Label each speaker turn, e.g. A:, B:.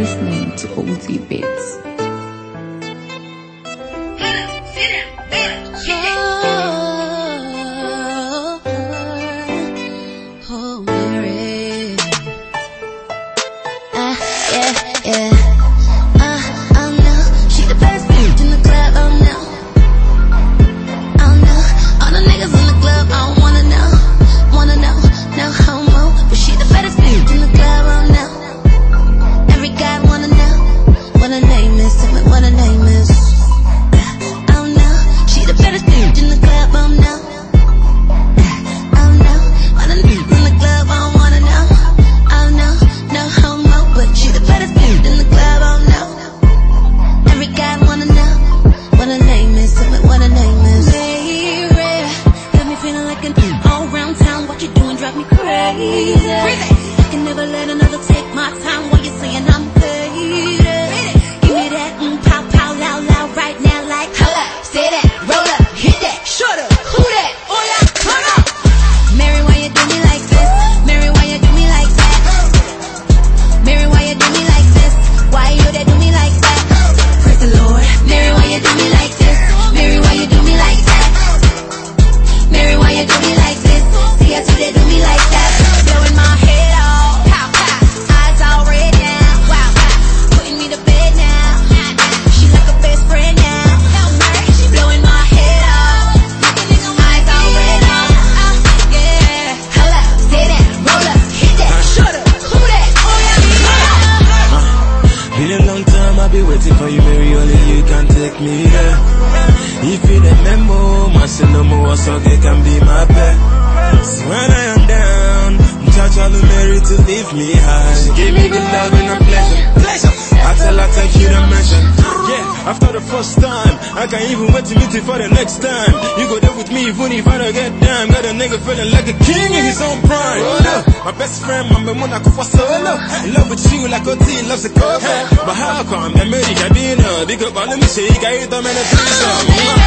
A: listening to OZ Bits.
B: Oh, Mary. Ah, yeah, yeah. What her name is. Like holla. Say that, roll up, hit that, shut up, who that? Oh yeah, turn up. Mary, why you do me like this? Mary, why you do me like that? Mary, why you do me like this? Why you that do me like that? Praise the Lord. Mary, why you do me like this? Mary, why you do me like that? Mary, why you do me
C: can take me there. If you remember, my sin no more, so they can be my pet. So when I am down, touch all the Mary to lift me high. She gave me the love and the pleasure. Pleasure. I tell her take you to mention. Yeah, after the first time, I can't even wait to meet you for the next time. You go there with me even if I don't get down. A nigga feeling like a king in his own prime. My best friend, my memona for solo. In love with you like a teen loves a cover. But how come the America be no? Big up all of me, say you got it, I'm in